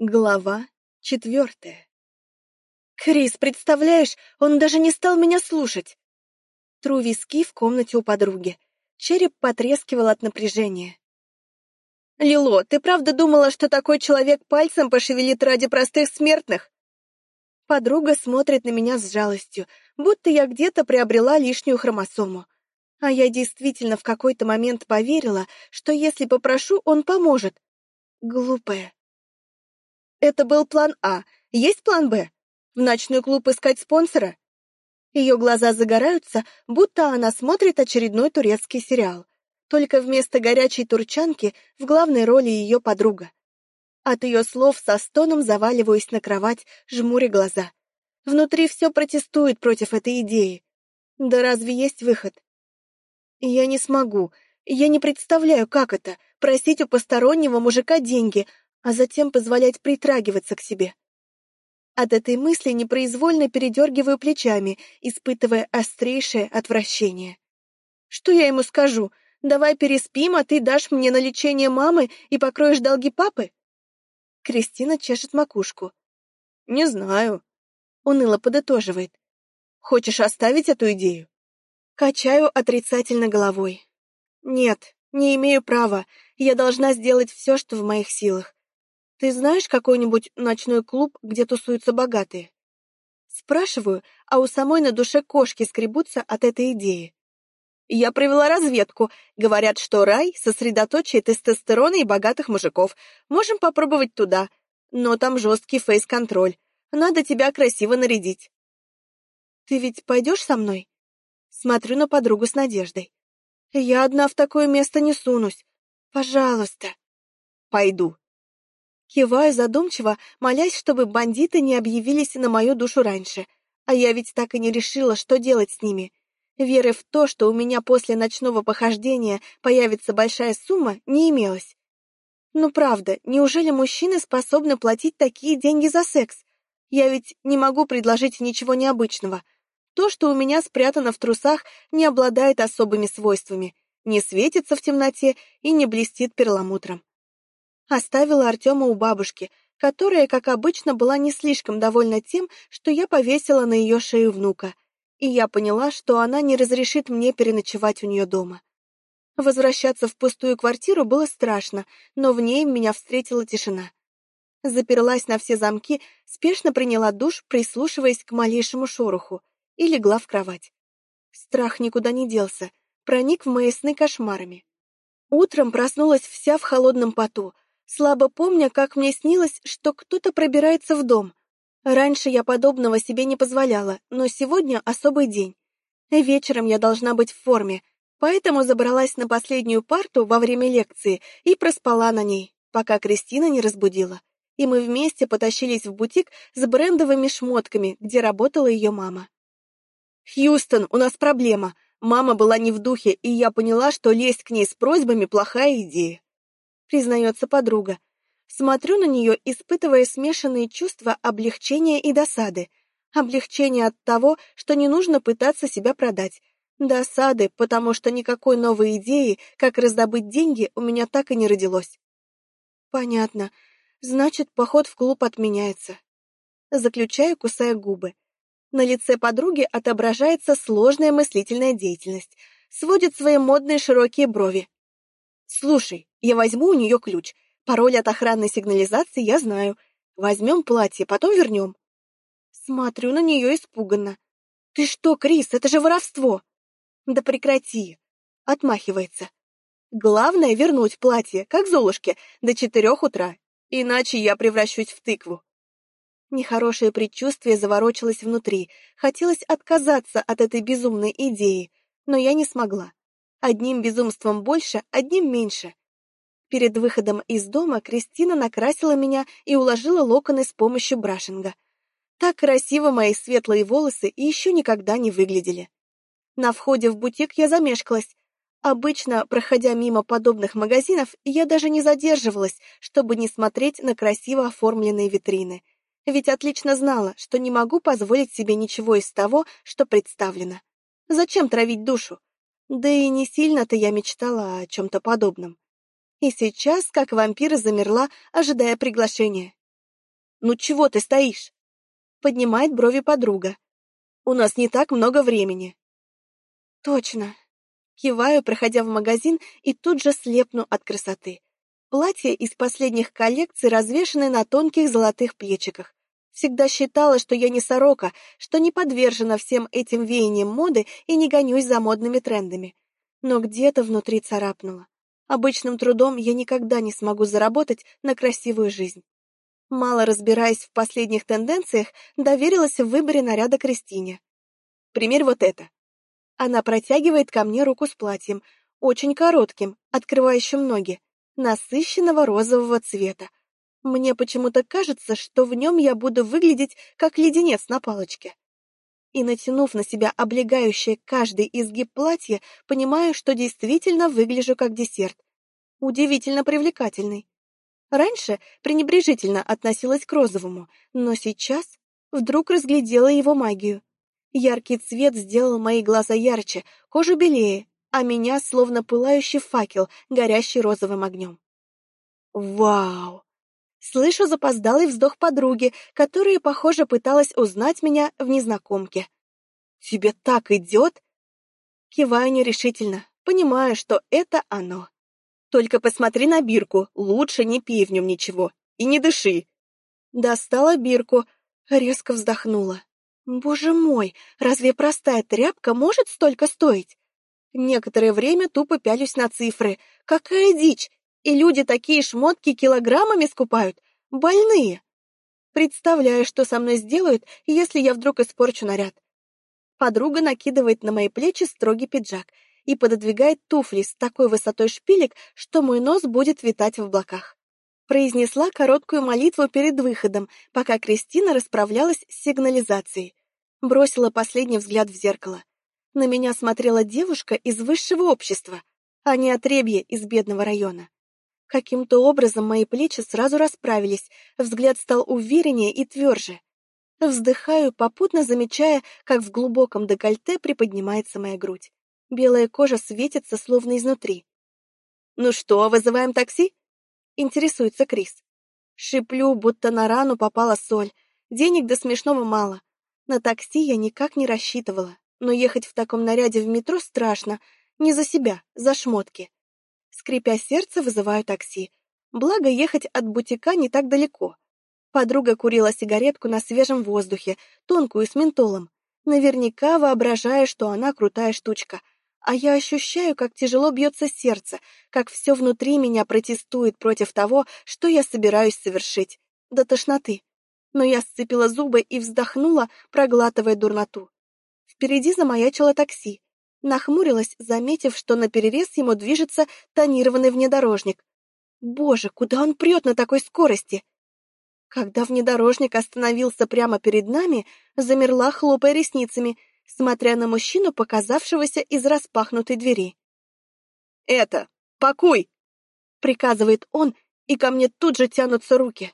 Глава четвертая. «Крис, представляешь, он даже не стал меня слушать!» Тру виски в комнате у подруги. Череп потрескивал от напряжения. «Лило, ты правда думала, что такой человек пальцем пошевелит ради простых смертных?» Подруга смотрит на меня с жалостью, будто я где-то приобрела лишнюю хромосому. А я действительно в какой-то момент поверила, что если попрошу, он поможет. Глупая. Это был план А. Есть план Б? В ночной клуб искать спонсора? Ее глаза загораются, будто она смотрит очередной турецкий сериал. Только вместо горячей турчанки в главной роли ее подруга. От ее слов со стоном заваливаюсь на кровать, жмуря глаза. Внутри все протестует против этой идеи. Да разве есть выход? Я не смогу. Я не представляю, как это — просить у постороннего мужика деньги, а затем позволять притрагиваться к себе. От этой мысли непроизвольно передергиваю плечами, испытывая острейшее отвращение. Что я ему скажу? Давай переспим, а ты дашь мне на лечение мамы и покроешь долги папы? Кристина чешет макушку. Не знаю. Уныло подытоживает. Хочешь оставить эту идею? Качаю отрицательно головой. Нет, не имею права. Я должна сделать все, что в моих силах. Ты знаешь какой-нибудь ночной клуб, где тусуются богатые? Спрашиваю, а у самой на душе кошки скребутся от этой идеи. Я провела разведку. Говорят, что рай — сосредоточие тестостерона и богатых мужиков. Можем попробовать туда. Но там жесткий фейс-контроль. Надо тебя красиво нарядить. Ты ведь пойдешь со мной? Смотрю на подругу с надеждой. Я одна в такое место не сунусь. Пожалуйста. Пойду. Киваю задумчиво, молясь, чтобы бандиты не объявились на мою душу раньше. А я ведь так и не решила, что делать с ними. Веры в то, что у меня после ночного похождения появится большая сумма, не имелось. Ну правда, неужели мужчины способны платить такие деньги за секс? Я ведь не могу предложить ничего необычного. То, что у меня спрятано в трусах, не обладает особыми свойствами, не светится в темноте и не блестит перламутром. Оставила Артема у бабушки, которая, как обычно, была не слишком довольна тем, что я повесила на ее шею внука, и я поняла, что она не разрешит мне переночевать у нее дома. Возвращаться в пустую квартиру было страшно, но в ней меня встретила тишина. Заперлась на все замки, спешно приняла душ, прислушиваясь к малейшему шороху, и легла в кровать. Страх никуда не делся, проник в мои сны кошмарами. Утром проснулась вся в холодном поту, слабо помня, как мне снилось, что кто-то пробирается в дом. Раньше я подобного себе не позволяла, но сегодня особый день. Вечером я должна быть в форме, поэтому забралась на последнюю парту во время лекции и проспала на ней, пока Кристина не разбудила. И мы вместе потащились в бутик с брендовыми шмотками, где работала ее мама. «Хьюстон, у нас проблема. Мама была не в духе, и я поняла, что лезть к ней с просьбами — плохая идея признается подруга. Смотрю на нее, испытывая смешанные чувства облегчения и досады. Облегчение от того, что не нужно пытаться себя продать. Досады, потому что никакой новой идеи, как раздобыть деньги, у меня так и не родилось. Понятно. Значит, поход в клуб отменяется. Заключаю, кусая губы. На лице подруги отображается сложная мыслительная деятельность. Сводит свои модные широкие брови. Слушай, я возьму у нее ключ. Пароль от охранной сигнализации я знаю. Возьмем платье, потом вернем. Смотрю на нее испуганно. Ты что, Крис, это же воровство. Да прекрати. Отмахивается. Главное вернуть платье, как Золушке, до четырех утра. Иначе я превращусь в тыкву. Нехорошее предчувствие заворочилось внутри. Хотелось отказаться от этой безумной идеи, но я не смогла. Одним безумством больше, одним меньше. Перед выходом из дома Кристина накрасила меня и уложила локоны с помощью брашинга. Так красиво мои светлые волосы еще никогда не выглядели. На входе в бутик я замешкалась. Обычно, проходя мимо подобных магазинов, я даже не задерживалась, чтобы не смотреть на красиво оформленные витрины. Ведь отлично знала, что не могу позволить себе ничего из того, что представлено. Зачем травить душу? Да и не сильно-то я мечтала о чем-то подобном. И сейчас, как вампир, замерла, ожидая приглашения. Ну чего ты стоишь? Поднимает брови подруга. У нас не так много времени. Точно. Киваю, проходя в магазин, и тут же слепну от красоты. Платья из последних коллекций развешаны на тонких золотых плечиках. Всегда считала, что я не сорока, что не подвержена всем этим веяниям моды и не гонюсь за модными трендами. Но где-то внутри царапнуло. Обычным трудом я никогда не смогу заработать на красивую жизнь. Мало разбираясь в последних тенденциях, доверилась в выборе наряда Кристине. Пример вот это. Она протягивает ко мне руку с платьем, очень коротким, открывающим ноги, насыщенного розового цвета, мне почему-то кажется, что в нем я буду выглядеть как леденец на палочке. И, натянув на себя облегающее каждый изгиб платья, понимаю, что действительно выгляжу как десерт. Удивительно привлекательный. Раньше пренебрежительно относилась к розовому, но сейчас вдруг разглядела его магию. Яркий цвет сделал мои глаза ярче, кожу белее, а меня словно пылающий факел, горящий розовым огнем. Вау! Слышу запоздалый вздох подруги, которая, похоже, пыталась узнать меня в незнакомке. «Тебе так идет?» Киваю нерешительно, понимая, что это оно. «Только посмотри на бирку, лучше не пей в нем ничего и не дыши». Достала бирку, резко вздохнула. «Боже мой, разве простая тряпка может столько стоить?» Некоторое время тупо пялюсь на цифры. Какая дичь! И люди такие шмотки килограммами скупают. Больные. Представляю, что со мной сделают, если я вдруг испорчу наряд. Подруга накидывает на мои плечи строгий пиджак и пододвигает туфли с такой высотой шпилек, что мой нос будет витать в облаках. Произнесла короткую молитву перед выходом, пока Кристина расправлялась с сигнализацией. Бросила последний взгляд в зеркало. На меня смотрела девушка из высшего общества, а не отребье из бедного района. Каким-то образом мои плечи сразу расправились, взгляд стал увереннее и тверже. Вздыхаю, попутно замечая, как в глубоком декольте приподнимается моя грудь. Белая кожа светится, словно изнутри. «Ну что, вызываем такси?» — интересуется Крис. Шиплю, будто на рану попала соль. Денег до смешного мало. На такси я никак не рассчитывала, но ехать в таком наряде в метро страшно. Не за себя, за шмотки. Скрипя сердце, вызываю такси. Благо, ехать от бутика не так далеко. Подруга курила сигаретку на свежем воздухе, тонкую, с ментолом. Наверняка воображая, что она крутая штучка. А я ощущаю, как тяжело бьется сердце, как все внутри меня протестует против того, что я собираюсь совершить. До тошноты. Но я сцепила зубы и вздохнула, проглатывая дурноту. Впереди замаячило такси нахмурилась, заметив, что на перерез ему движется тонированный внедорожник. Боже, куда он прет на такой скорости? Когда внедорожник остановился прямо перед нами, замерла, хлопая ресницами, смотря на мужчину, показавшегося из распахнутой двери. «Это, пакуй!» — приказывает он, и ко мне тут же тянутся руки.